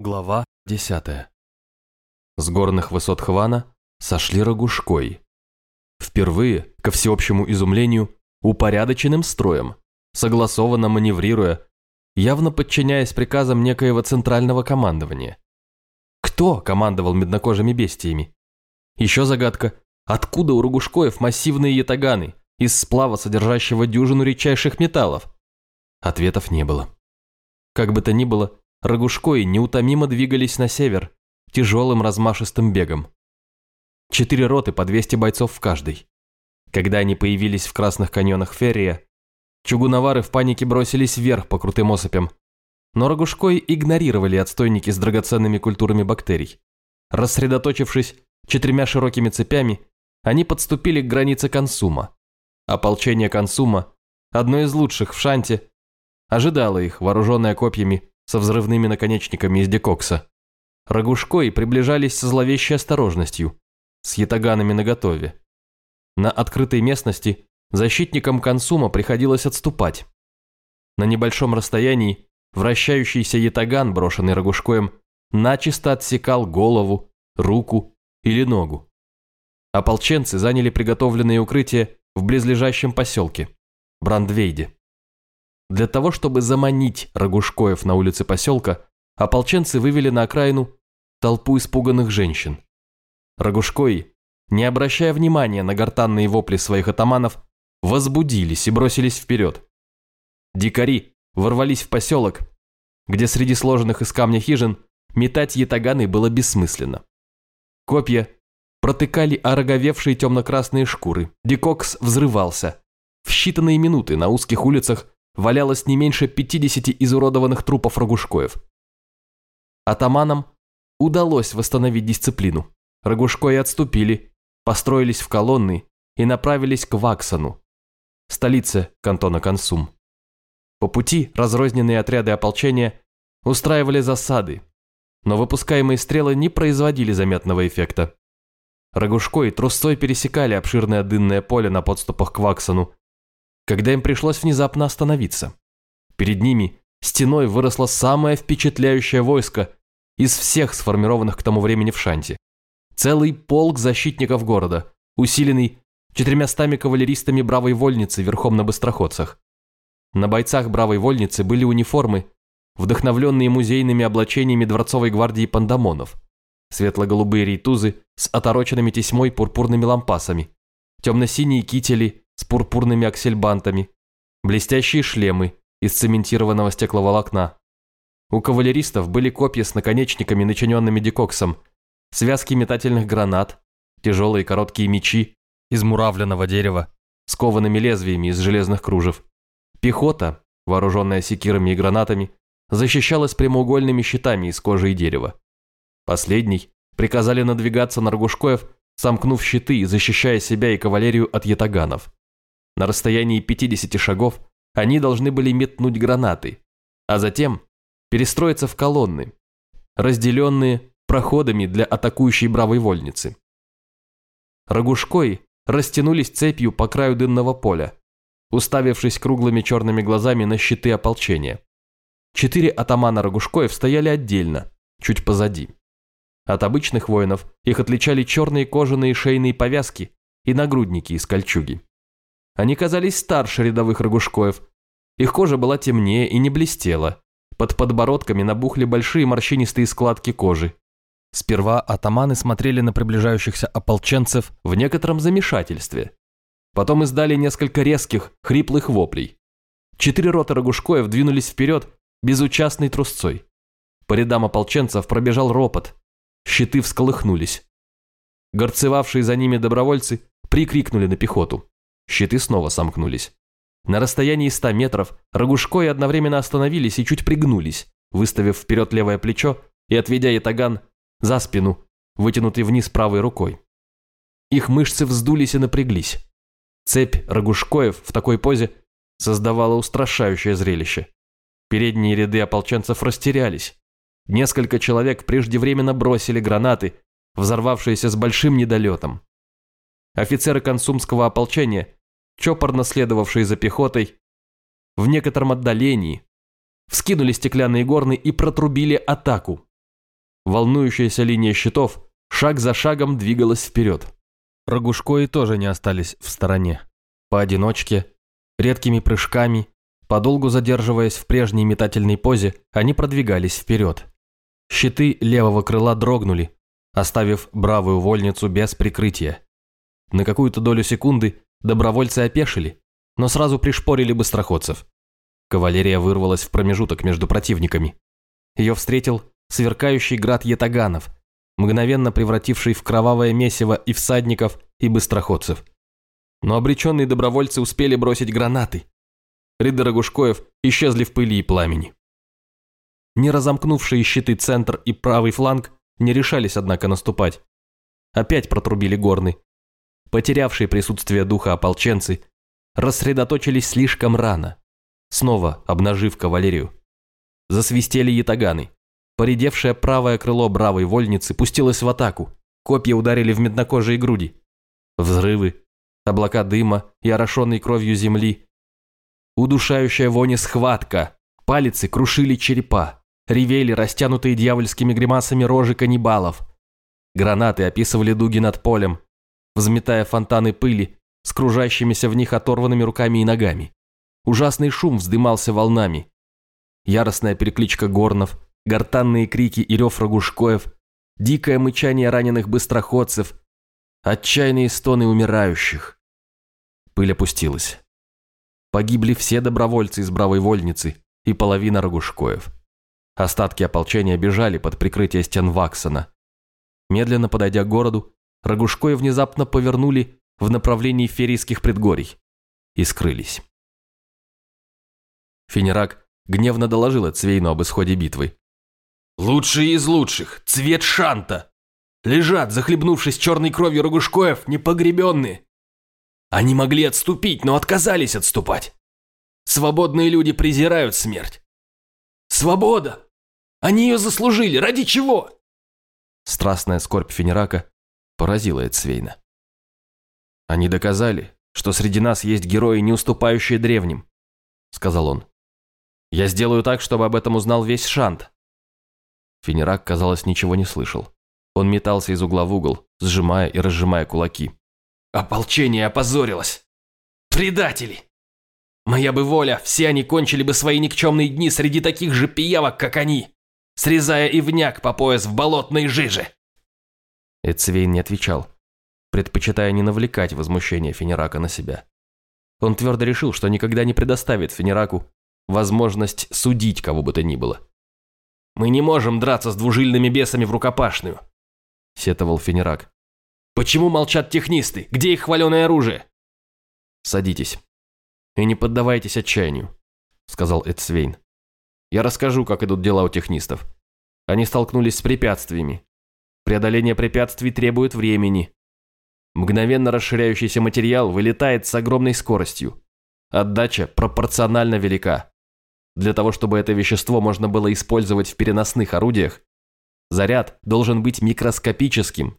Глава 10. С горных высот Хвана сошли Рогушкой. Впервые, ко всеобщему изумлению, упорядоченным строем, согласованно маневрируя, явно подчиняясь приказам некоего центрального командования. Кто командовал меднокожими бестиями? Еще загадка, откуда у Рогушкоев массивные ятаганы из сплава, содержащего дюжину редчайших металлов? Ответов не было. Как бы то ни было, Рогушкои неутомимо двигались на север, тяжелым размашистым бегом. Четыре роты по 200 бойцов в каждой. Когда они появились в красных каньонах Феррия, чугуновары в панике бросились вверх по крутым осыпям. Но Рогушкои игнорировали отстойники с драгоценными культурами бактерий. Рассредоточившись четырьмя широкими цепями, они подступили к границе Консума. Ополчение Консума, одно из лучших в Шанте, ожидало их, вооруженное копьями со взрывными наконечниками из декокса. Рогушкой приближались со зловещей осторожностью, с ятаганами наготове. На открытой местности защитникам консума приходилось отступать. На небольшом расстоянии вращающийся ятаган, брошенный Рогушкоем, начисто отсекал голову, руку или ногу. Ополченцы заняли приготовленные укрытия в близлежащем поселке, Брандвейде. Для того, чтобы заманить Рогушкоев на улице поселка, ополченцы вывели на окраину толпу испуганных женщин. Рогушкои, не обращая внимания на гортанные вопли своих атаманов, возбудились и бросились вперед. Дикари ворвались в поселок, где среди сложенных из камня хижин метать ятаганы было бессмысленно. Копья протыкали ороговевшие темно-красные шкуры, дикокс взрывался. В считанные минуты на узких улицах валялось не меньше 50 изуродованных трупов рогушкоев. Атаманам удалось восстановить дисциплину. Рогушкои отступили, построились в колонны и направились к Ваксану, столице кантона Консум. По пути разрозненные отряды ополчения устраивали засады, но выпускаемые стрелы не производили заметного эффекта. Рогушкой трусцой пересекали обширное дынное поле на подступах к Ваксану, когда им пришлось внезапно остановиться. Перед ними стеной выросло самое впечатляющее войско из всех сформированных к тому времени в Шанте. Целый полк защитников города, усиленный четырьмястами кавалеристами бравой вольницы верхом на быстроходцах. На бойцах бравой вольницы были униформы, вдохновленные музейными облачениями дворцовой гвардии пандамонов, светло-голубые рейтузы с отороченными тесьмой пурпурными лампасами, темно-синие кители с пурпурными аксельбантами, блестящие шлемы из цементированного стекловолокна. У кавалеристов были копья с наконечниками, начиненными декоксом, связки метательных гранат, тяжелые короткие мечи из муравленного дерева с коваными лезвиями из железных кружев. Пехота, вооруженная секирами и гранатами, защищалась прямоугольными щитами из кожи и дерева. Последний приказали надвигаться на Рогушкоев, сомкнув щиты и защищая себя и кавалерию от ятаганов. На расстоянии 50 шагов они должны были метнуть гранаты, а затем перестроиться в колонны, разделенные проходами для атакующей бравой вольницы. Рогушкой растянулись цепью по краю дынного поля, уставившись круглыми черными глазами на щиты ополчения. Четыре атамана Рогушкоев стояли отдельно, чуть позади. От обычных воинов их отличали черные кожаные шейные повязки и нагрудники из кольчуги. Они казались старше рядовых рогушкоев. Их кожа была темнее и не блестела. Под подбородками набухли большие морщинистые складки кожи. Сперва атаманы смотрели на приближающихся ополченцев в некотором замешательстве. Потом издали несколько резких, хриплых воплей. Четыре роты Рогушкоев двинулись вперед безучастной трусцой. По рядам ополченцев пробежал ропот. Щиты всколыхнулись. Горцевавшие за ними добровольцы прикрикнули на пехоту. Щиты снова сомкнулись. На расстоянии ста метров Рогушкой одновременно остановились и чуть пригнулись, выставив вперед левое плечо и отведя ятаган за спину, вытянутый вниз правой рукой. Их мышцы вздулись и напряглись. Цепь Рогушкоев в такой позе создавала устрашающее зрелище. Передние ряды ополченцев растерялись. Несколько человек преждевременно бросили гранаты, взорвавшиеся с большим недолетом. Офицеры консумского ополчения чопорно следовавшие за пехотой, в некотором отдалении, вскинули стеклянные горны и протрубили атаку, волнующаяся линия щитов шаг за шагом двигалась вперед. Рогушкои тоже не остались в стороне. Поодиночке, редкими прыжками, подолгу задерживаясь в прежней метательной позе, они продвигались вперед. Щиты левого крыла дрогнули, оставив бравую вольницу без прикрытия. На какую-то долю секунды добровольцы опешили, но сразу пришпорили быстроходцев. Кавалерия вырвалась в промежуток между противниками. Ее встретил сверкающий град ятаганов, мгновенно превративший в кровавое месиво и всадников, и быстроходцев. Но обреченные добровольцы успели бросить гранаты. Ряды Рогушкоев исчезли в пыли и пламени. Не разомкнувшие щиты центр и правый фланг не решались, однако, наступать. Опять протрубили горны. Потерявшие присутствие духа ополченцы рассредоточились слишком рано, снова обнажив кавалерию. Засвистели ятаганы. Поредевшее правое крыло бравой вольницы пустилось в атаку. Копья ударили в меднокожие груди. Взрывы, облака дыма и орошенной кровью земли. Удушающая вони схватка. Палицы крушили черепа. Ревели растянутые дьявольскими гримасами рожи каннибалов. Гранаты описывали дуги над полем, взметая фонтаны пыли с кружащимися в них оторванными руками и ногами. Ужасный шум вздымался волнами. Яростная перекличка горнов, гортанные крики и рев рогушкоев, дикое мычание раненых быстроходцев, отчаянные стоны умирающих. Пыль опустилась. Погибли все добровольцы из бравой вольницы и половина рогушкоев. Остатки ополчения бежали под прикрытие стен Ваксона. Медленно подойдя к городу, Рогушкои внезапно повернули в направлении ферийских предгорий и скрылись. Фенерак гневно доложил Цвейну об исходе битвы. «Лучшие из лучших! Цвет шанта! Лежат, захлебнувшись черной кровью Рогушкоев, непогребенные! Они могли отступить, но отказались отступать! Свободные люди презирают смерть! Свобода! Они ее заслужили! Ради чего?» Страстная скорбь Фенерака поразила Эцвейна. «Они доказали, что среди нас есть герои, не уступающие древним», — сказал он. «Я сделаю так, чтобы об этом узнал весь Шант». Фенерак, казалось, ничего не слышал. Он метался из угла в угол, сжимая и разжимая кулаки. «Ополчение опозорилось! Предатели! Моя бы воля, все они кончили бы свои никчемные дни среди таких же пиявок, как они, срезая ивняк по пояс в болотной жиже!» Эцвейн не отвечал, предпочитая не навлекать возмущение Фенерака на себя. Он твердо решил, что никогда не предоставит Фенераку возможность судить кого бы то ни было. «Мы не можем драться с двужильными бесами в рукопашную», — сетовал Фенерак. «Почему молчат технисты? Где их хваленое оружие?» «Садитесь и не поддавайтесь отчаянию», — сказал Эдсвейн. «Я расскажу, как идут дела у технистов. Они столкнулись с препятствиями, Преодоление препятствий требует времени. Мгновенно расширяющийся материал вылетает с огромной скоростью. Отдача пропорционально велика. Для того, чтобы это вещество можно было использовать в переносных орудиях, заряд должен быть микроскопическим,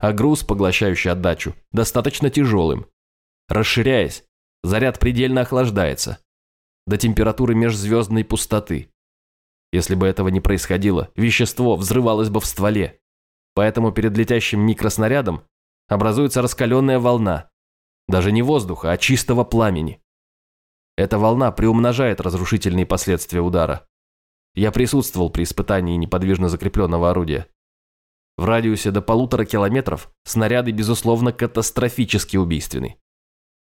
а груз, поглощающий отдачу, достаточно тяжелым. Расширяясь, заряд предельно охлаждается до температуры межзвездной пустоты. Если бы этого не происходило, вещество взрывалось бы в стволе, Поэтому перед летящим микроснарядом образуется раскаленная волна. Даже не воздуха, а чистого пламени. Эта волна приумножает разрушительные последствия удара. Я присутствовал при испытании неподвижно закрепленного орудия. В радиусе до полутора километров снаряды, безусловно, катастрофически убийственны.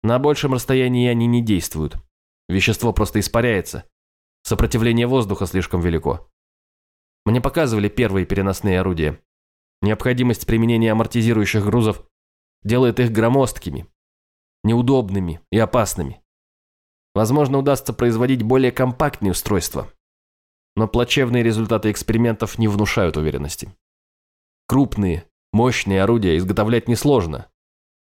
На большем расстоянии они не действуют. Вещество просто испаряется. Сопротивление воздуха слишком велико. Мне показывали первые переносные орудия. Необходимость применения амортизирующих грузов делает их громоздкими, неудобными и опасными. Возможно, удастся производить более компактные устройства, но плачевные результаты экспериментов не внушают уверенности. Крупные, мощные орудия изготовлять несложно,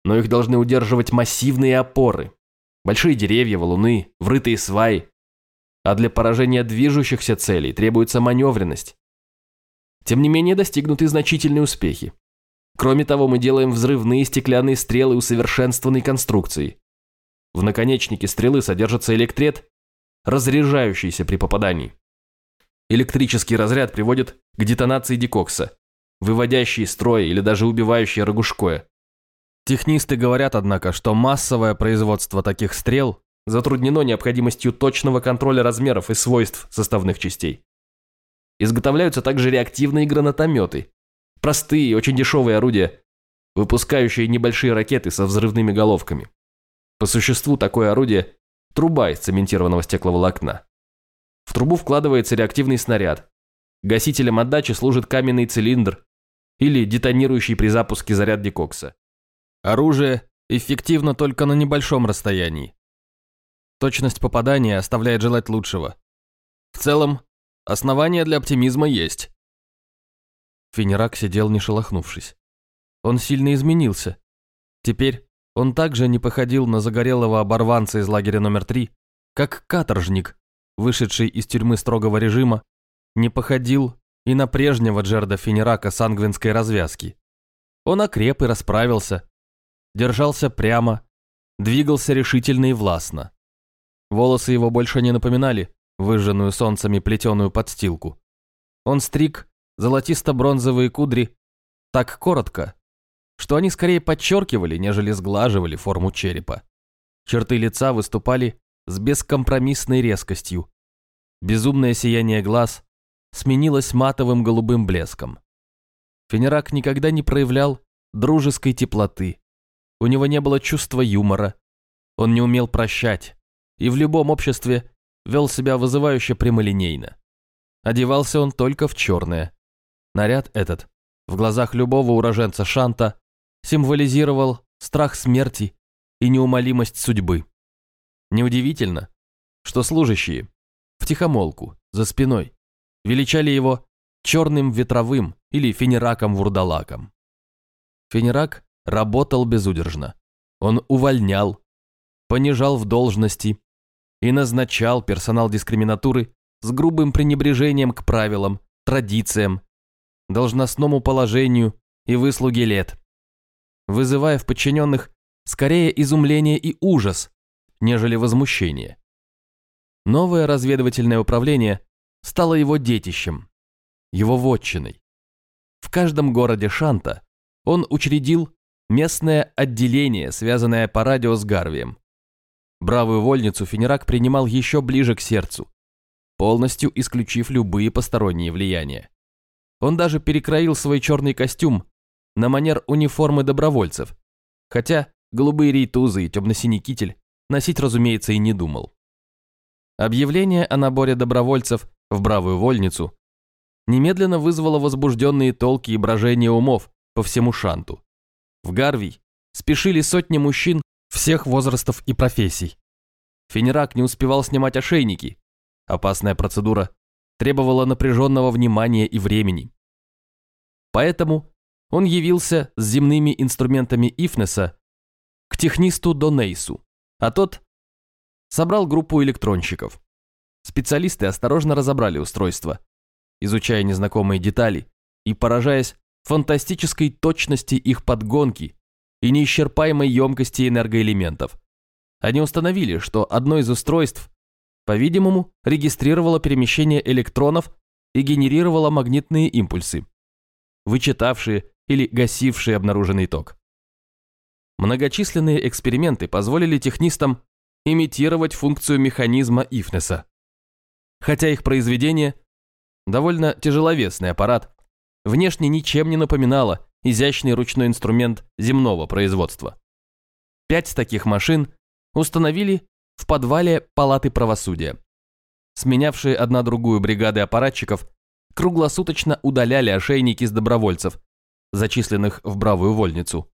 но их должны удерживать массивные опоры, большие деревья, валуны, врытые сваи. А для поражения движущихся целей требуется маневренность, тем не менее достигнуты значительные успехи. Кроме того, мы делаем взрывные стеклянные стрелы усовершенствованной конструкции. В наконечнике стрелы содержится электрет, разряжающийся при попадании. Электрический разряд приводит к детонации дикокса, выводящий из строя или даже убивающий рогушкое. Технисты говорят, однако, что массовое производство таких стрел затруднено необходимостью точного контроля размеров и свойств составных частей. Изготовляются также реактивные гранатометы, простые, очень дешевые орудия, выпускающие небольшие ракеты со взрывными головками. По существу такое орудие – труба из цементированного стекловолокна. В трубу вкладывается реактивный снаряд. Гасителем отдачи служит каменный цилиндр или детонирующий при запуске заряд декокса. Оружие эффективно только на небольшом расстоянии. Точность попадания оставляет желать лучшего. В целом, основания для оптимизма есть. Фенерак сидел не шелохнувшись. Он сильно изменился. Теперь он также не походил на загорелого оборванца из лагеря номер три, как каторжник, вышедший из тюрьмы строгого режима, не походил и на прежнего Джерда Фенерака сангвинской развязки. Он окреп и расправился, держался прямо, двигался решительно и властно. Волосы его больше не напоминали выжженную солнцами плетеную подстилку. Он стриг золотисто-бронзовые кудри так коротко, что они скорее подчеркивали, нежели сглаживали форму черепа. Черты лица выступали с бескомпромиссной резкостью. Безумное сияние глаз сменилось матовым голубым блеском. Фенерак никогда не проявлял дружеской теплоты. У него не было чувства юмора. Он не умел прощать и в любом обществе вел себя вызывающе прямолинейно. Одевался он только в черное. Наряд этот, в глазах любого уроженца Шанта, символизировал страх смерти и неумолимость судьбы. Неудивительно, что служащие, втихомолку, за спиной, величали его черным ветровым или фенераком-вурдалаком. Фенерак работал безудержно. Он увольнял, понижал в должности и назначал персонал дискриминатуры с грубым пренебрежением к правилам, традициям, должностному положению и выслуге лет, вызывая в подчиненных скорее изумление и ужас, нежели возмущение. Новое разведывательное управление стало его детищем, его вотчиной. В каждом городе Шанта он учредил местное отделение, связанное по радио с Гарвием. Бравую вольницу Фенерак принимал еще ближе к сердцу, полностью исключив любые посторонние влияния. Он даже перекроил свой черный костюм на манер униформы добровольцев, хотя голубые рейтузы и темно-синий китель носить, разумеется, и не думал. Объявление о наборе добровольцев в бравую вольницу немедленно вызвало возбужденные толки и брожение умов по всему Шанту. В Гарвий спешили сотни мужчин всех возрастов и профессий. Фенерак не успевал снимать ошейники. Опасная процедура требовала напряженного внимания и времени. Поэтому он явился с земными инструментами Ифнеса к технисту Донейсу, а тот собрал группу электронщиков. Специалисты осторожно разобрали устройство, изучая незнакомые детали и поражаясь фантастической точности их подгонки и неисчерпаемой емкости энергоэлементов. Они установили, что одно из устройств, по-видимому, регистрировало перемещение электронов и генерировало магнитные импульсы, вычитавшие или гасившие обнаруженный ток. Многочисленные эксперименты позволили технистам имитировать функцию механизма Ифнеса. Хотя их произведение – довольно тяжеловесный аппарат, внешне ничем не напоминало изящный ручной инструмент земного производства. Пять таких машин установили в подвале Палаты правосудия. Сменявшие одна другую бригады аппаратчиков круглосуточно удаляли ошейники с добровольцев, зачисленных в бравую вольницу.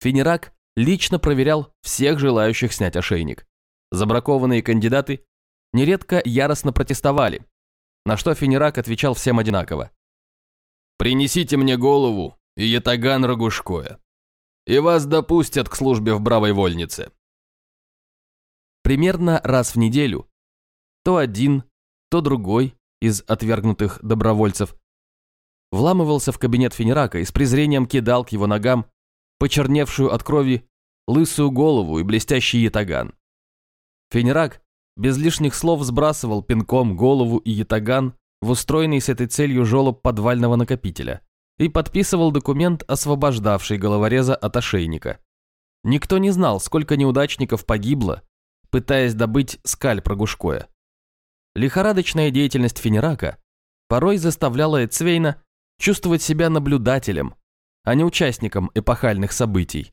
Фенерак лично проверял всех желающих снять ошейник. Забракованные кандидаты нередко яростно протестовали, на что Фенерак отвечал всем одинаково. «Принесите мне голову и ятаган Рогушкоя, и вас допустят к службе в бравой вольнице». Примерно раз в неделю то один, то другой из отвергнутых добровольцев вламывался в кабинет Фенерака и с презрением кидал к его ногам почерневшую от крови лысую голову и блестящий ятаган. Фенерак без лишних слов сбрасывал пинком голову и ятаган в устроенный с этой целью жёлоб подвального накопителя и подписывал документ, освобождавший головореза от ошейника. Никто не знал, сколько неудачников погибло, пытаясь добыть скальп Рогушкоя. Лихорадочная деятельность Фенерака порой заставляла Эцвейна чувствовать себя наблюдателем, а не участником эпохальных событий.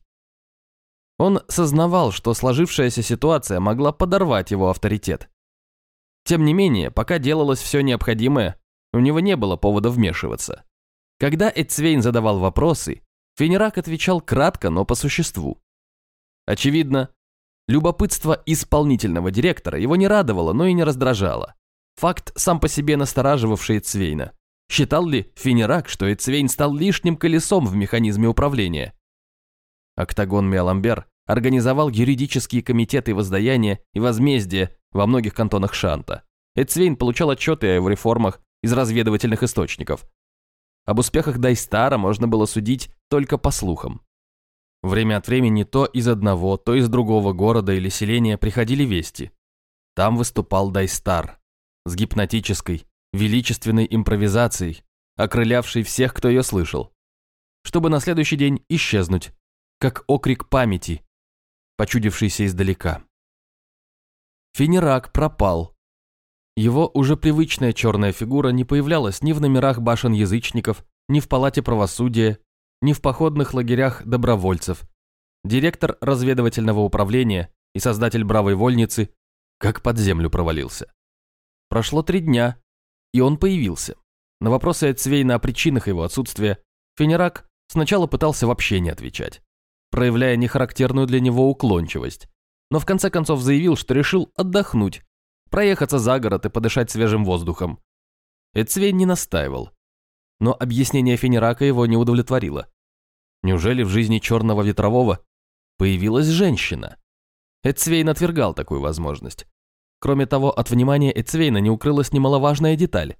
Он сознавал, что сложившаяся ситуация могла подорвать его авторитет. Тем не менее, пока делалось все необходимое, у него не было повода вмешиваться. Когда Эцвейн задавал вопросы, Фенерак отвечал кратко, но по существу. Очевидно, любопытство исполнительного директора его не радовало, но и не раздражало. Факт, сам по себе настораживавший Эцвейна. Считал ли Фенерак, что Эцвейн стал лишним колесом в механизме управления? Октагон Миаламбер организовал юридические комитеты воздаяния и возмездия во многих кантонах Шанта. Эцвейн получал отчеты о его реформах из разведывательных источников. Об успехах Дайстара можно было судить только по слухам. Время от времени то из одного, то из другого города или селения приходили вести. Там выступал Дайстар с гипнотической, величественной импровизацией, окрылявшей всех, кто ее слышал, чтобы на следующий день исчезнуть, как окрик памяти, почудившийся издалека. Финерак пропал. Его уже привычная черная фигура не появлялась ни в номерах башен язычников, ни в палате правосудия, ни в походных лагерях добровольцев. Директор разведывательного управления и создатель бравой вольницы как под землю провалился. Прошло три дня, и он появился. На вопросы Эцвейна о причинах его отсутствия Фенерак сначала пытался вообще не отвечать, проявляя нехарактерную для него уклончивость, но в конце концов заявил, что решил отдохнуть, проехаться за город и подышать свежим воздухом. Эцвейн не настаивал, но объяснение Фенерака его не удовлетворило. Неужели в жизни черного ветрового появилась женщина? Эцвейн отвергал такую возможность. Кроме того, от внимания Эцвейна не укрылась немаловажная деталь.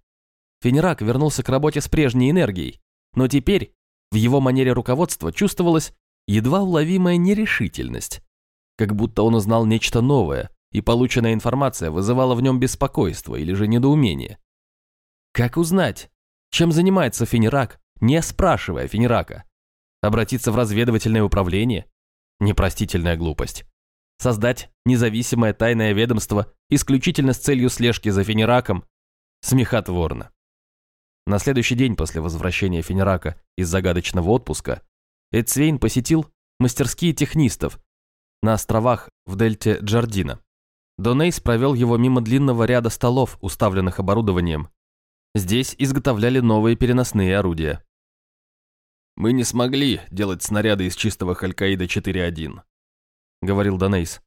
Фенерак вернулся к работе с прежней энергией, но теперь в его манере руководства чувствовалась едва уловимая нерешительность. Как будто он узнал нечто новое, и полученная информация вызывала в нем беспокойство или же недоумение. Как узнать, чем занимается Фенерак, не спрашивая Фенерака? Обратиться в разведывательное управление? Непростительная глупость создать независимое тайное ведомство исключительно с целью слежки за Фенераком, смехотворно. На следующий день после возвращения Фенерака из загадочного отпуска Эдсвейн посетил мастерские технистов на островах в дельте Джардина. Донейс провел его мимо длинного ряда столов, уставленных оборудованием. Здесь изготовляли новые переносные орудия. «Мы не смогли делать снаряды из чистого Халькаида 4.1», — говорил Донейс.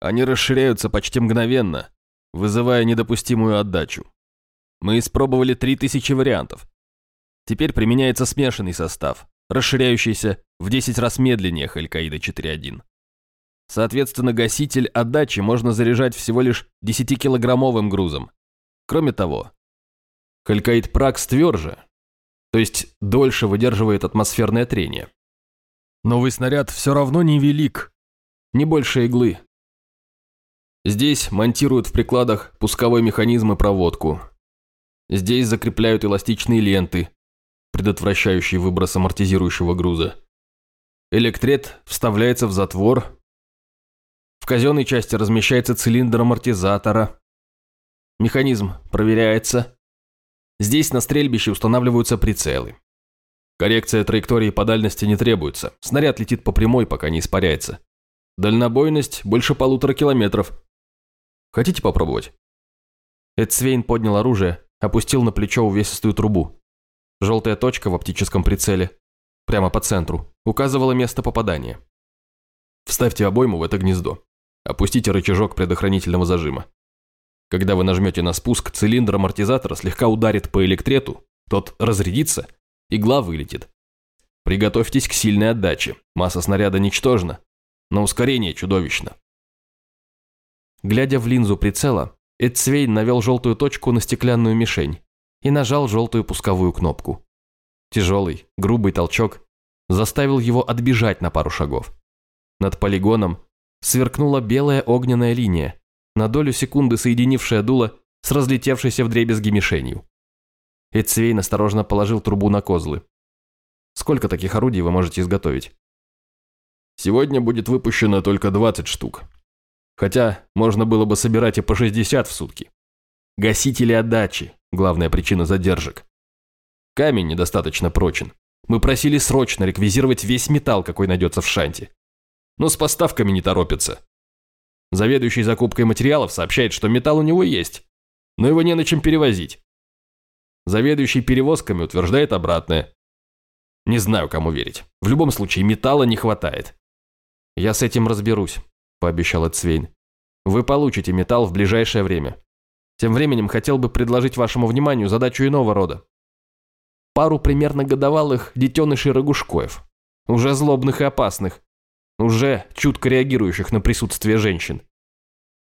«Они расширяются почти мгновенно, вызывая недопустимую отдачу. Мы испробовали 3000 вариантов. Теперь применяется смешанный состав, расширяющийся в 10 раз медленнее Халькаида 4.1. Соответственно, гаситель отдачи можно заряжать всего лишь 10-килограммовым грузом. Кроме того, Халькаид Пракс тверже, то есть дольше выдерживает атмосферное трение. Новый снаряд все равно невелик, не больше иглы. Здесь монтируют в прикладах пусковой механизм и проводку. Здесь закрепляют эластичные ленты, предотвращающие выброс амортизирующего груза. Электрет вставляется в затвор. Казенной части размещается цилиндр амортизатора. Механизм проверяется. Здесь на стрельбище устанавливаются прицелы. Коррекция траектории по дальности не требуется. Снаряд летит по прямой, пока не испаряется. Дальнобойность больше полутора километров. Хотите попробовать?» Эдсвейн поднял оружие, опустил на плечо увесистую трубу. Желтая точка в оптическом прицеле, прямо по центру, указывала место попадания. Вставьте обойму в это гнездо. Опустите рычажок предохранительного зажима. Когда вы нажмете на спуск, цилиндр амортизатора слегка ударит по электрету, тот разрядится, игла вылетит. Приготовьтесь к сильной отдаче. Масса снаряда ничтожна, но ускорение чудовищно. Глядя в линзу прицела, Эдсвейн навел желтую точку на стеклянную мишень и нажал желтую пусковую кнопку. Тяжелый, грубый толчок заставил его отбежать на пару шагов. Над полигоном сверкнула белая огненная линия, на долю секунды соединившая дуло с разлетевшейся вдребезги мишенью. Эцвейн осторожно положил трубу на козлы. Сколько таких орудий вы можете изготовить? Сегодня будет выпущено только 20 штук. Хотя можно было бы собирать и по 60 в сутки. Гасители отдачи – главная причина задержек. Камень недостаточно прочен. Мы просили срочно реквизировать весь металл, какой найдется в шанте. Но с поставками не торопятся. Заведующий закупкой материалов сообщает, что металл у него есть, но его не на чем перевозить. Заведующий перевозками утверждает обратное. Не знаю, кому верить. В любом случае, металла не хватает. Я с этим разберусь, пообещал Эцвейн. Вы получите металл в ближайшее время. Тем временем хотел бы предложить вашему вниманию задачу иного рода. Пару примерно годовалых детенышей рогушкоев. Уже злобных и опасных. Уже чутко реагирующих на присутствие женщин.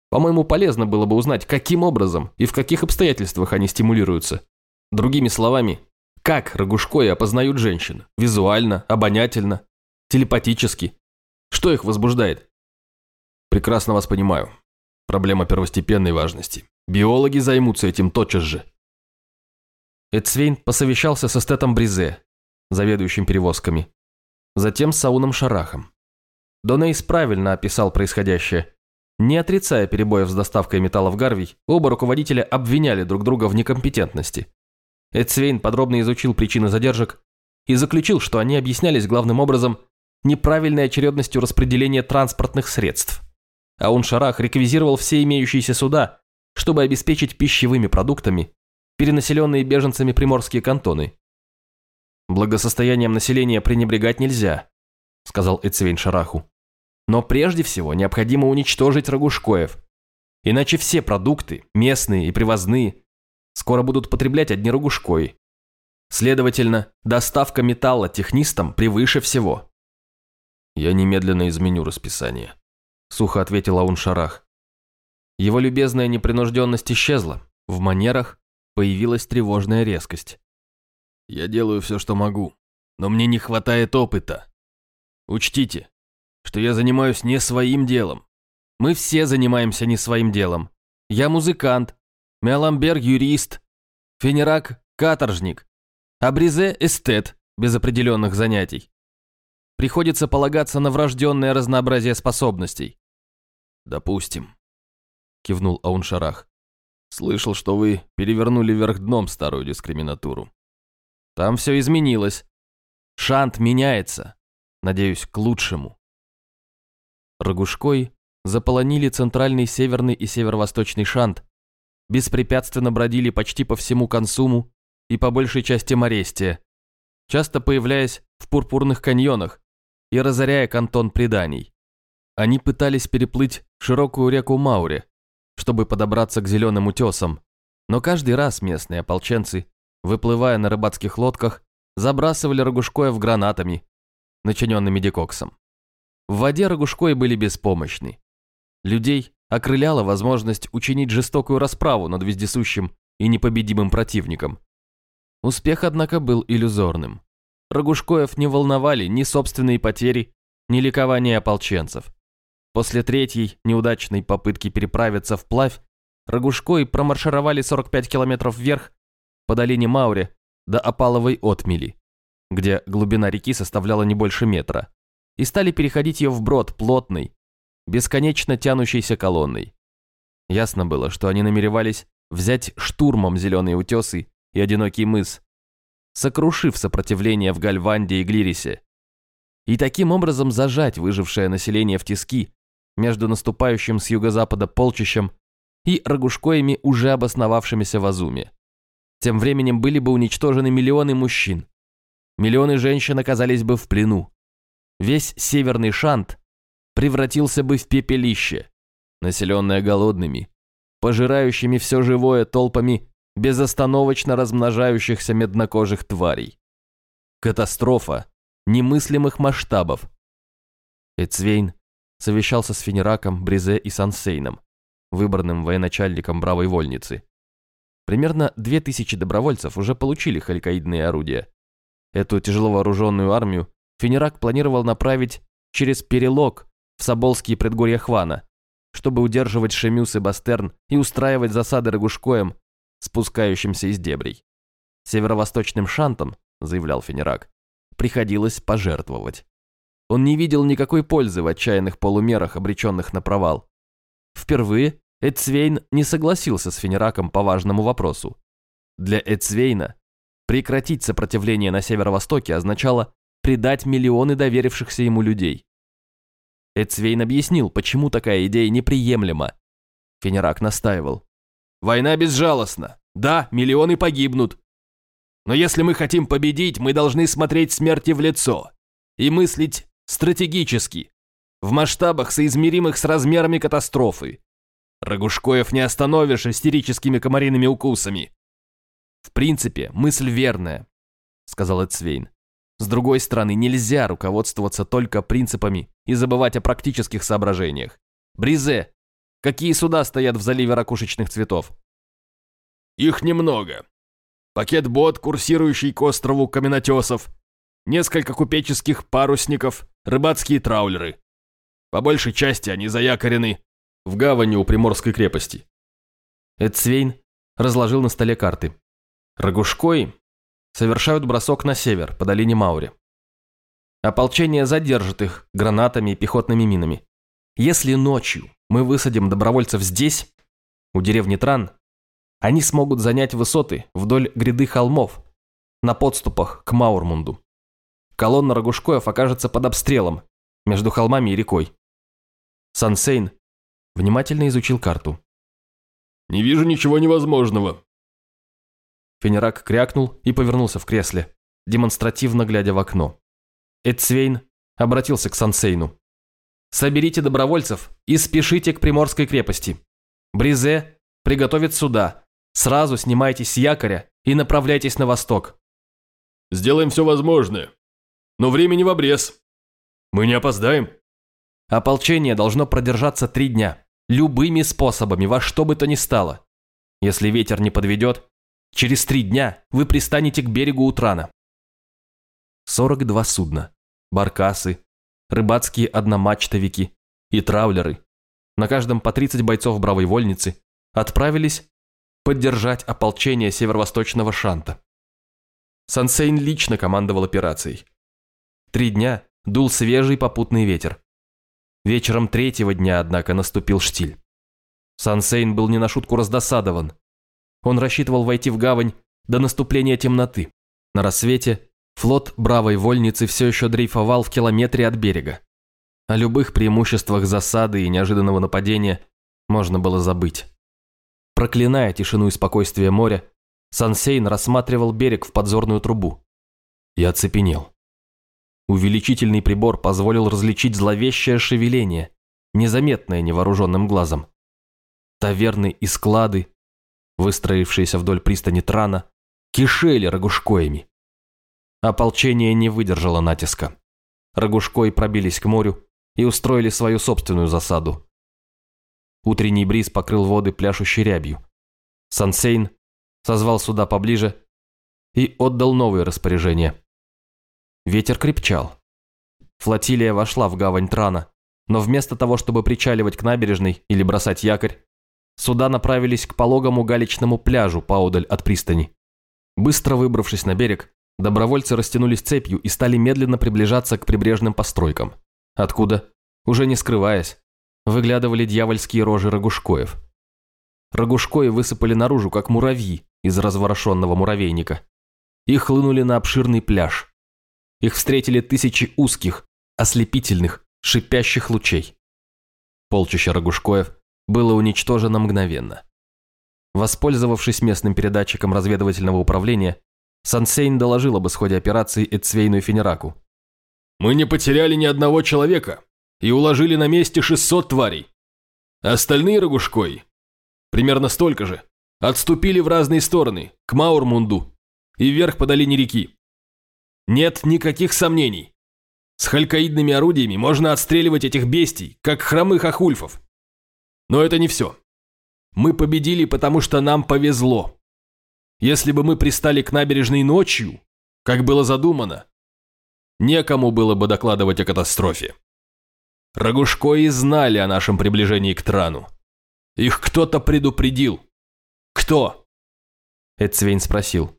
По-моему, полезно было бы узнать, каким образом и в каких обстоятельствах они стимулируются. Другими словами, как рогушкои опознают женщин? Визуально, обонятельно, телепатически? Что их возбуждает? Прекрасно вас понимаю. Проблема первостепенной важности. Биологи займутся этим тотчас же. Эцвейн посовещался со Стетом Бризе, заведующим перевозками. Затем с Сауном Шарахом. Донейс правильно описал происходящее. Не отрицая перебоев с доставкой металла в Гарвий, оба руководителя обвиняли друг друга в некомпетентности. Эцвейн подробно изучил причины задержек и заключил, что они объяснялись главным образом неправильной очередностью распределения транспортных средств. А он Шарах реквизировал все имеющиеся суда, чтобы обеспечить пищевыми продуктами перенаселенные беженцами приморские кантоны. «Благосостоянием населения пренебрегать нельзя», – сказал Эцвейн Шараху. «Но прежде всего необходимо уничтожить Рогушкоев, иначе все продукты, местные и привозные, скоро будут потреблять одни Рогушкои. Следовательно, доставка металла технистам превыше всего. «Я немедленно изменю расписание», – сухо ответил Аун Шарах. Его любезная непринужденность исчезла. В манерах появилась тревожная резкость. «Я делаю все, что могу, но мне не хватает опыта. Учтите, что я занимаюсь не своим делом. Мы все занимаемся не своим делом. Я музыкант, Меламбер – юрист, Фенерак – каторжник, а Бризе – эстет без определенных занятий. Приходится полагаться на врожденное разнообразие способностей. «Допустим», – кивнул Ауншарах. «Слышал, что вы перевернули вверх дном старую дискриминатуру. Там все изменилось. Шант меняется. Надеюсь, к лучшему». Рогушкой заполонили центральный, северный и северо-восточный шант, беспрепятственно бродили почти по всему Консуму и по большей части Морестия, часто появляясь в пурпурных каньонах и разоряя кантон преданий. Они пытались переплыть широкую реку Мауре, чтобы подобраться к зеленым утесам, но каждый раз местные ополченцы, выплывая на рыбацких лодках, забрасывали Рогушкоев гранатами, начиненными декоксом. В воде Рогушкои были беспомощны. Людей окрыляла возможность учинить жестокую расправу над вездесущим и непобедимым противником. Успех, однако, был иллюзорным. Рогушкоев не волновали ни собственные потери, ни ликование ополченцев. После третьей неудачной попытки переправиться вплавь, Рогушкои промаршировали 45 километров вверх по долине Мауре до Опаловой отмели, где глубина реки составляла не больше метра, и стали переходить ее вброд плотной, бесконечно тянущейся колонной. Ясно было, что они намеревались взять штурмом зеленые утесы и одинокий мыс, сокрушив сопротивление в Гальванде и Глирисе, и таким образом зажать выжившее население в тиски между наступающим с юго-запада полчищем и рогушкоями, уже обосновавшимися в Азуме. Тем временем были бы уничтожены миллионы мужчин. Миллионы женщин оказались бы в плену. Весь северный шант превратился бы в пепелище, населенное голодными, пожирающими все живое толпами безостановочно размножающихся меднокожих тварей. Катастрофа немыслимых масштабов. Эцвейн совещался с Фенераком, Бризе и Сансейном, выбранным военачальником бравой вольницы. Примерно две тысячи добровольцев уже получили халькоидные орудия. Эту тяжело вооруженную армию Фенерак планировал направить через перелог в Соболские предгорья Хвана, чтобы удерживать Шемюс и Бастерн и устраивать засады Рогушкоем, спускающимся из дебрей. северо-восточным шантом, заявлял Фенерак, приходилось пожертвовать. Он не видел никакой пользы в отчаянных полумерах, обреченных на провал. Впервые Эцвейн не согласился с Фенераком по важному вопросу. Для Эцвейна прекратить сопротивление на северо-востоке означало предать миллионы доверившихся ему людей. Эцвейн объяснил, почему такая идея неприемлема. Фенерак настаивал. «Война безжалостна. Да, миллионы погибнут. Но если мы хотим победить, мы должны смотреть смерти в лицо и мыслить стратегически, в масштабах, соизмеримых с размерами катастрофы. Рогушкоев не остановишь истерическими комариными укусами. В принципе, мысль верная, сказал Эцвейн. С другой стороны, нельзя руководствоваться только принципами и забывать о практических соображениях. Бризе, какие суда стоят в заливе ракушечных цветов? Их немного. Пакет бот, курсирующий к острову Каменотесов, несколько купеческих парусников, рыбацкие траулеры. По большей части они заякорены в гавани у Приморской крепости. Эдсвейн разложил на столе карты. Рогушкой совершают бросок на север, по долине Маури. Ополчение задержит их гранатами и пехотными минами. Если ночью мы высадим добровольцев здесь, у деревни Тран, они смогут занять высоты вдоль гряды холмов, на подступах к Маурмунду. Колонна Рогушкоев окажется под обстрелом между холмами и рекой. Сансейн внимательно изучил карту. «Не вижу ничего невозможного», Фенерак крякнул и повернулся в кресле, демонстративно глядя в окно. Эдсвейн обратился к Сансейну. «Соберите добровольцев и спешите к Приморской крепости. Бризе приготовит суда. Сразу снимайтесь с якоря и направляйтесь на восток». «Сделаем все возможное. Но времени в обрез. Мы не опоздаем». Ополчение должно продержаться три дня. Любыми способами, во что бы то ни стало. Если ветер не подведет, Через три дня вы пристанете к берегу Утрана. 42 судна, баркасы, рыбацкие одномачтовики и траулеры, на каждом по 30 бойцов бравой вольницы, отправились поддержать ополчение северо-восточного Шанта. Сансейн лично командовал операцией. Три дня дул свежий попутный ветер. Вечером третьего дня, однако, наступил штиль. Сансейн был не на шутку раздосадован. Он рассчитывал войти в гавань до наступления темноты. На рассвете флот бравой вольницы все еще дрейфовал в километре от берега. О любых преимуществах засады и неожиданного нападения можно было забыть. Проклиная тишину и спокойствие моря, Сансейн рассматривал берег в подзорную трубу. И оцепенел. Увеличительный прибор позволил различить зловещее шевеление, незаметное невооруженным глазом. Таверны и склады выстроившиеся вдоль пристани Трана, кишели рогушкоями. Ополчение не выдержало натиска. Рогушкои пробились к морю и устроили свою собственную засаду. Утренний бриз покрыл воды пляшущей рябью. Сансейн созвал суда поближе и отдал новые распоряжения. Ветер крепчал. Флотилия вошла в гавань Трана, но вместо того, чтобы причаливать к набережной или бросать якорь, Суда направились к пологому галечному пляжу поодаль от пристани. Быстро выбравшись на берег, добровольцы растянулись цепью и стали медленно приближаться к прибрежным постройкам, откуда, уже не скрываясь, выглядывали дьявольские рожи рогушкоев. Рогушкои высыпали наружу, как муравьи из разворошенного муравейника, и хлынули на обширный пляж. Их встретили тысячи узких, ослепительных, шипящих лучей. Полчища рогушкоев было уничтожено мгновенно. Воспользовавшись местным передатчиком разведывательного управления, Сансейн доложил об исходе операции Эцвейну и Фенераку. «Мы не потеряли ни одного человека и уложили на месте 600 тварей. Остальные Рогушкой, примерно столько же, отступили в разные стороны, к Маурмунду и вверх по долине реки. Нет никаких сомнений. С халькоидными орудиями можно отстреливать этих бестий, как хромых ахульфов. Но это не все. Мы победили, потому что нам повезло. Если бы мы пристали к набережной ночью, как было задумано, некому было бы докладывать о катастрофе. Рогушкои знали о нашем приближении к Трану. Их кто-то предупредил. Кто? Эдсвейн спросил.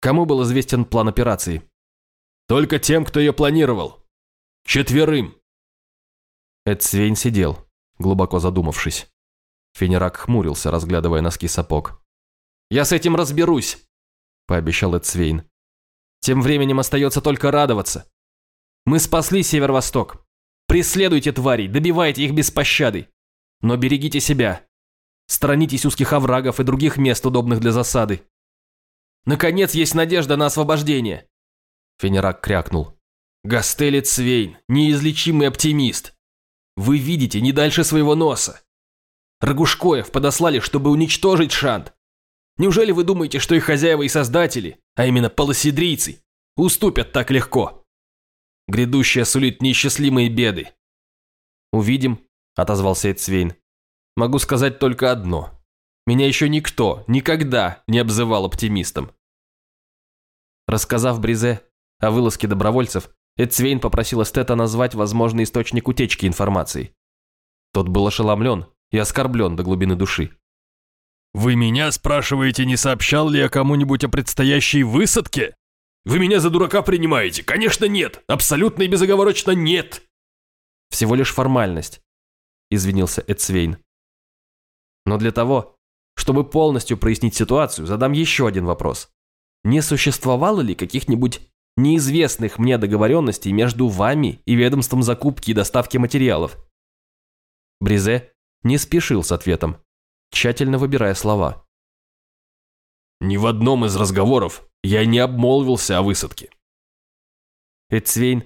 Кому был известен план операции? Только тем, кто ее планировал. Четверым. Эд Свейн сидел, глубоко задумавшись. Фенерак хмурился, разглядывая носки сапог. «Я с этим разберусь», – пообещал Эд Свейн. «Тем временем остается только радоваться. Мы спасли Северо-Восток. Преследуйте тварей, добивайте их без пощады. Но берегите себя. Сторонитесь узких оврагов и других мест, удобных для засады. Наконец есть надежда на освобождение. Фенерак крякнул. Гастелец Свейн, неизлечимый оптимист. Вы видите не дальше своего носа. Рогушкоев подослали, чтобы уничтожить Шант. Неужели вы думаете, что их хозяева и создатели, а именно полосидрийцы, уступят так легко? Грядущее сулит неисчислимые беды. Увидим, отозвался Эдсвейн. Могу сказать только одно. Меня еще никто никогда не обзывал оптимистом. Рассказав Бризе о вылазке добровольцев, Эдсвейн попросил Эстета назвать возможный источник утечки информации. Тот был ошеломлен и оскорблен до глубины души. «Вы меня спрашиваете, не сообщал ли я кому-нибудь о предстоящей высадке? Вы меня за дурака принимаете? Конечно нет! Абсолютно и безоговорочно нет!» «Всего лишь формальность», – извинился Эдсвейн. Но для того, чтобы полностью прояснить ситуацию, задам еще один вопрос. Не существовало ли каких-нибудь неизвестных мне договоренностей между вами и ведомством закупки и доставки материалов? Бризе не спешил с ответом, тщательно выбирая слова. «Ни в одном из разговоров я не обмолвился о высадке». Эдсвейн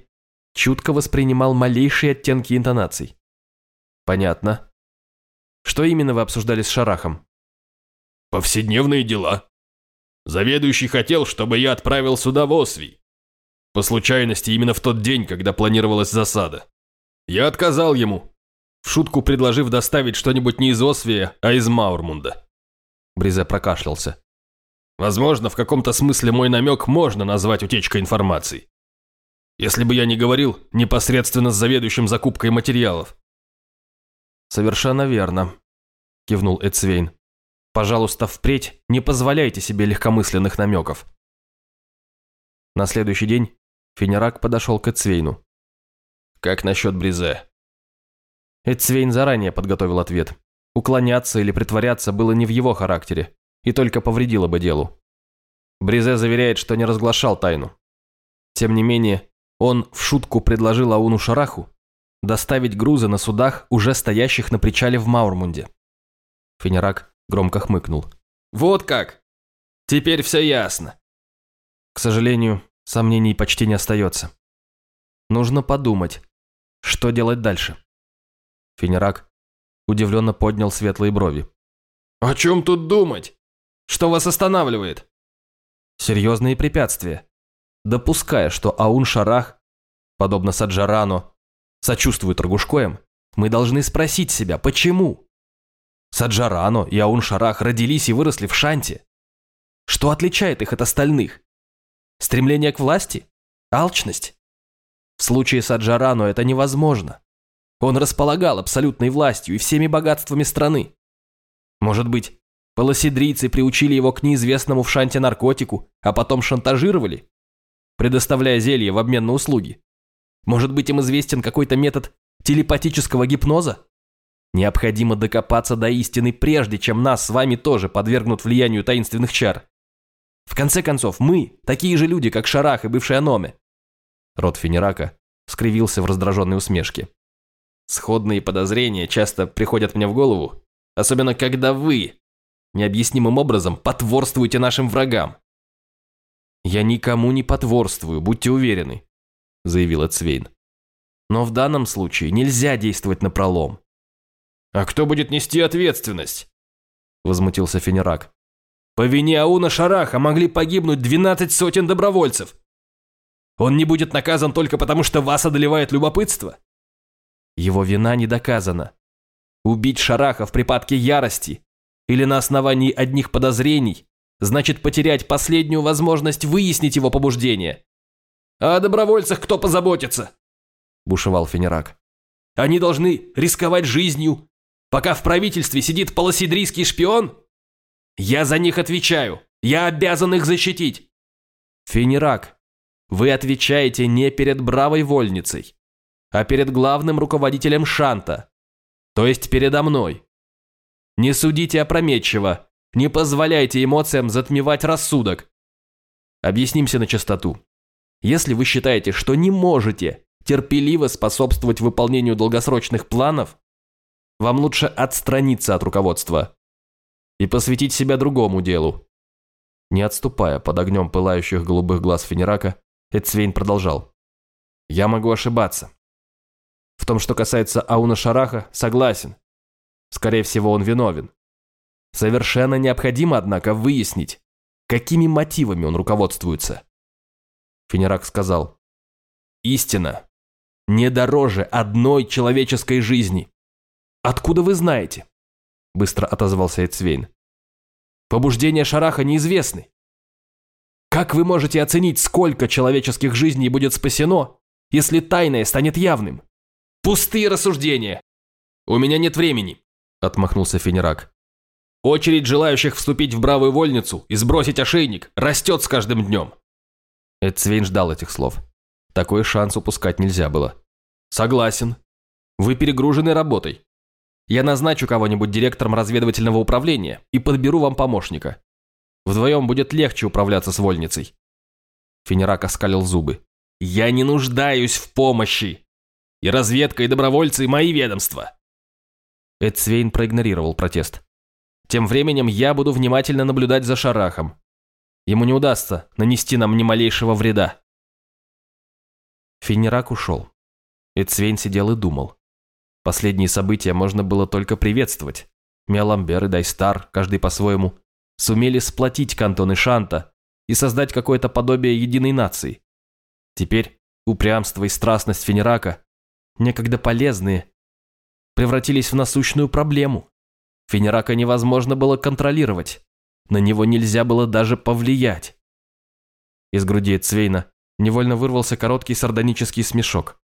чутко воспринимал малейшие оттенки интонаций. «Понятно. Что именно вы обсуждали с Шарахом? Повседневные дела. Заведующий хотел, чтобы я отправил сюда в Освий. По случайности именно в тот день, когда планировалась засада. Я отказал ему, в шутку предложив доставить что-нибудь не из Освия, а из Маурмунда. Бризе прокашлялся. Возможно, в каком-то смысле мой намек можно назвать утечкой информации. Если бы я не говорил непосредственно с заведующим закупкой материалов, «Совершенно верно», – кивнул Эцвейн. «Пожалуйста, впредь не позволяйте себе легкомысленных намеков». На следующий день Фенерак подошел к Эцвейну. «Как насчет Бризе?» Эцвейн заранее подготовил ответ. Уклоняться или притворяться было не в его характере и только повредило бы делу. Бризе заверяет, что не разглашал тайну. Тем не менее, он в шутку предложил Ауну Шараху доставить грузы на судах, уже стоящих на причале в Маурмунде. Фенерак громко хмыкнул. «Вот как! Теперь все ясно!» К сожалению, сомнений почти не остается. Нужно подумать, что делать дальше. Фенерак удивленно поднял светлые брови. «О чем тут думать? Что вас останавливает?» Серьезные препятствия. Допуская, что Аун Шарах, подобно Саджарану, сочувствует Рогушкоем, мы должны спросить себя, почему? Саджарано и Аун-Шарах родились и выросли в Шанте. Что отличает их от остальных? Стремление к власти? Алчность? В случае Саджарано это невозможно. Он располагал абсолютной властью и всеми богатствами страны. Может быть, полосидрийцы приучили его к неизвестному в Шанте наркотику, а потом шантажировали, предоставляя зелье в обмен на услуги? Может быть, им известен какой-то метод телепатического гипноза? Необходимо докопаться до истины, прежде чем нас с вами тоже подвергнут влиянию таинственных чар. В конце концов, мы такие же люди, как Шарах и бывший Аноме. Рот Фенерака скривился в раздраженной усмешке. Сходные подозрения часто приходят мне в голову, особенно когда вы необъяснимым образом потворствуете нашим врагам. Я никому не потворствую, будьте уверены. – заявила Цвейн. «Но в данном случае нельзя действовать напролом». «А кто будет нести ответственность?» – возмутился Фенерак. «По вине Ауна Шараха могли погибнуть двенадцать сотен добровольцев. Он не будет наказан только потому, что вас одолевает любопытство?» Его вина не доказана. Убить Шараха в припадке ярости или на основании одних подозрений значит потерять последнюю возможность выяснить его побуждение. «А о добровольцах кто позаботится?» – бушевал Фенерак. «Они должны рисковать жизнью, пока в правительстве сидит полосидрийский шпион? Я за них отвечаю. Я обязан их защитить. Финирак, вы отвечаете не перед бравой вольницей, а перед главным руководителем Шанта, то есть передо мной. Не судите опрометчиво, не позволяйте эмоциям затмевать рассудок. Объяснимся на чистоту. Если вы считаете, что не можете терпеливо способствовать выполнению долгосрочных планов, вам лучше отстраниться от руководства и посвятить себя другому делу. Не отступая под огнем пылающих голубых глаз Фенерака, Эдсвейн продолжал. «Я могу ошибаться. В том, что касается Ауна Шараха, согласен. Скорее всего, он виновен. Совершенно необходимо, однако, выяснить, какими мотивами он руководствуется. Фенерак сказал, «Истина не дороже одной человеческой жизни. Откуда вы знаете?» Быстро отозвался Эцвейн. «Побуждения Шараха неизвестны. Как вы можете оценить, сколько человеческих жизней будет спасено, если тайное станет явным? Пустые рассуждения. У меня нет времени отмахнулся Фенерак. Очередь желающих вступить в бравую вольницу и сбросить ошейник растет с каждым днем. Эдцвейн ждал этих слов. Такой шанс упускать нельзя было. Согласен. Вы перегружены работой. Я назначу кого-нибудь директором разведывательного управления и подберу вам помощника. Вдвоем будет легче управляться с вольницей. Фенерак оскалил зубы. Я не нуждаюсь в помощи. И разведка, и добровольцы, и мои ведомства. Этцвейн проигнорировал протест. Тем временем я буду внимательно наблюдать за Шарахом. Ему не удастся нанести нам ни малейшего вреда. Финнерак ушел. Этцвейн сидел и думал. Последние события можно было только приветствовать. Миаламбер и Дайстар, каждый по-своему, сумели сплотить кантоны Шанта и создать какое-то подобие единой нации. Теперь упрямство и страстность Фенерака, некогда полезные, превратились в насущную проблему. Фенерака невозможно было контролировать. На него нельзя было даже повлиять. Из груди Цвейна невольно вырвался короткий сардонический смешок.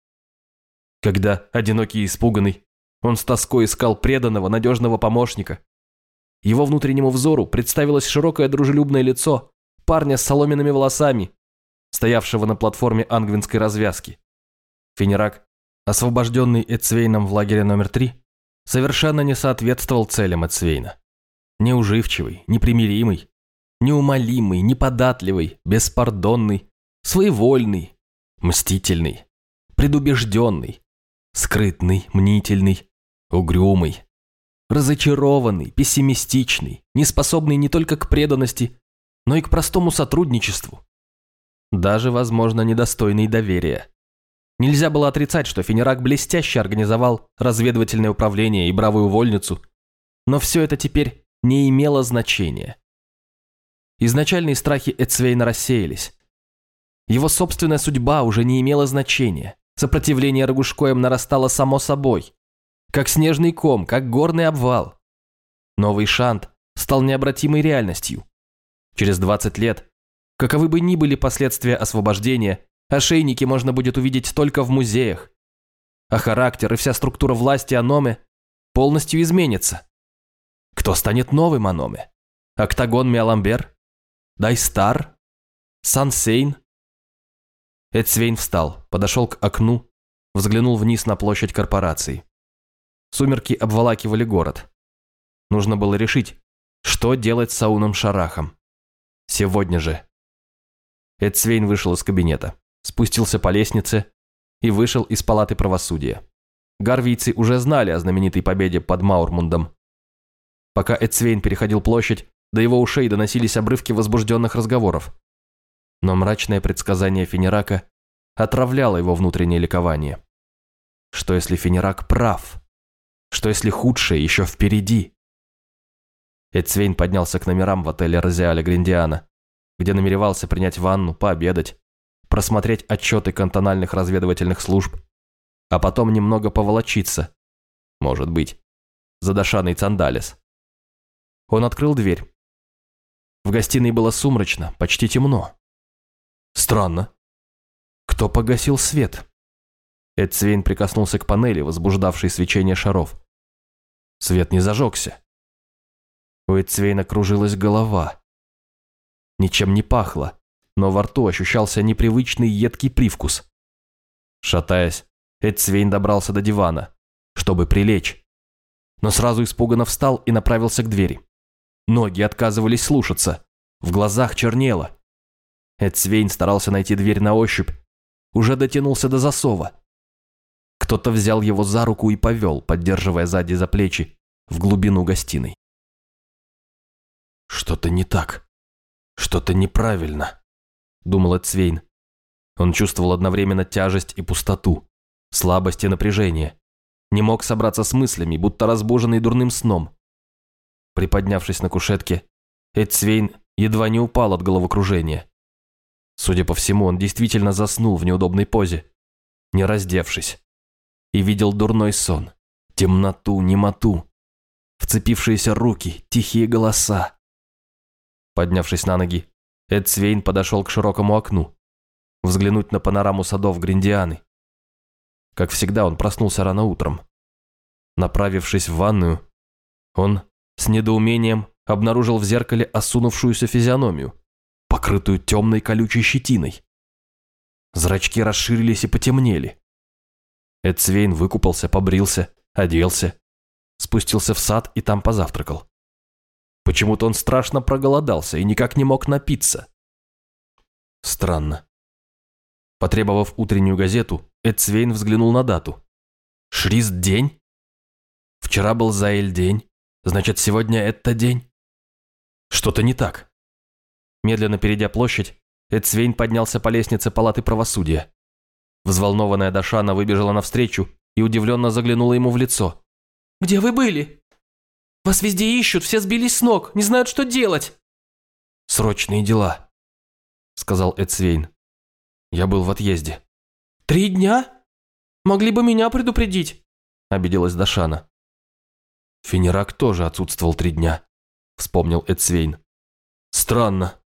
Когда, одинокий и испуганный, он с тоской искал преданного, надежного помощника, его внутреннему взору представилось широкое дружелюбное лицо парня с соломенными волосами, стоявшего на платформе ангвинской развязки. Фенерак освобожденный Эцвейном в лагере номер три, совершенно не соответствовал целям Эцвейна. Неуживчивый, непримиримый, неумолимый, неподатливый, беспардонный, своевольный, мстительный, предубежденный, скрытный, мнительный, угрюмый, разочарованный, пессимистичный, неспособный не только к преданности, но и к простому сотрудничеству. Даже, возможно, недостойный доверия. Нельзя было отрицать, что Фенерак блестяще организовал разведывательное управление и бравую вольницу, но все это теперь не имело значения. Изначальные страхи Эцвейна рассеялись. Его собственная судьба уже не имела значения. Сопротивление Рогушкоем нарастало само собой. Как снежный ком, как горный обвал. Новый шант стал необратимой реальностью. Через 20 лет, каковы бы ни были последствия освобождения, Ошейники можно будет увидеть только в музеях. А характер и вся структура власти Аноме полностью изменится. Кто станет новым Аноме? Октагон Миаламбер? Дайстар? Сансейн? Эдсвейн встал, подошел к окну, взглянул вниз на площадь корпорации. Сумерки обволакивали город. Нужно было решить, что делать с Сауном Шарахом. Сегодня же. Эдсвейн вышел из кабинета спустился по лестнице и вышел из палаты правосудия. Гарвийцы уже знали о знаменитой победе под Маурмундом. Пока Эцвейн переходил площадь, до его ушей доносились обрывки возбужденных разговоров. Но мрачное предсказание Фенерака отравляло его внутреннее ликование. Что если Фенерак прав? Что если худшее еще впереди? Эцвейн поднялся к номерам в отеле Розиаля Гриндиана, где намеревался принять ванну, пообедать, просмотреть отчеты кантональных разведывательных служб, а потом немного поволочиться, может быть, за Дашаной Цандалес. Он открыл дверь. В гостиной было сумрачно, почти темно. Странно. Кто погасил свет? Эдсвейн прикоснулся к панели, возбуждавшей свечение шаров. Свет не зажегся. У Эдсвейна кружилась голова. Ничем не пахло но во рту ощущался непривычный едкий привкус. Шатаясь, Эдсвейн добрался до дивана, чтобы прилечь, но сразу испуганно встал и направился к двери. Ноги отказывались слушаться, в глазах чернело. Эдсвейн старался найти дверь на ощупь, уже дотянулся до засова. Кто-то взял его за руку и повел, поддерживая сзади за плечи, в глубину гостиной. «Что-то не так. Что-то неправильно», — думал Эдсвейн. Он чувствовал одновременно тяжесть и пустоту, слабость и напряжение. Не мог собраться с мыслями, будто разбуженный дурным сном. Приподнявшись на кушетке, Эдсвейн едва не упал от головокружения. Судя по всему, он действительно заснул в неудобной позе, не раздевшись, и видел дурной сон, темноту, немоту, вцепившиеся руки, тихие голоса. Поднявшись на ноги, Эдсвейн подошел к широкому окну, взглянуть на панораму садов Гриндианы. Как всегда, он проснулся рано утром. Направившись в ванную, он с недоумением обнаружил в зеркале осунувшуюся физиономию, покрытую темной колючей щетиной. Зрачки расширились и потемнели. Эдсвейн выкупался, побрился, оделся, спустился в сад и там позавтракал. Почему-то он страшно проголодался и никак не мог напиться. Странно. Потребовав утреннюю газету, Эдсвейн взглянул на дату. Шрист день? Вчера был Заэль день, значит, сегодня это день? Что-то не так. Медленно перейдя площадь, Эдсвейн поднялся по лестнице палаты правосудия. Взволнованная Дашана выбежала навстречу и удивленно заглянула ему в лицо. «Где вы были? Вас везде ищут, все сбились с ног, не знают, что делать». «Срочные дела», — сказал Эдсвейн. Я был в отъезде. «Три дня? Могли бы меня предупредить», — обиделась Дашана. Фенерак тоже отсутствовал три дня, вспомнил Эдсвейн. Странно.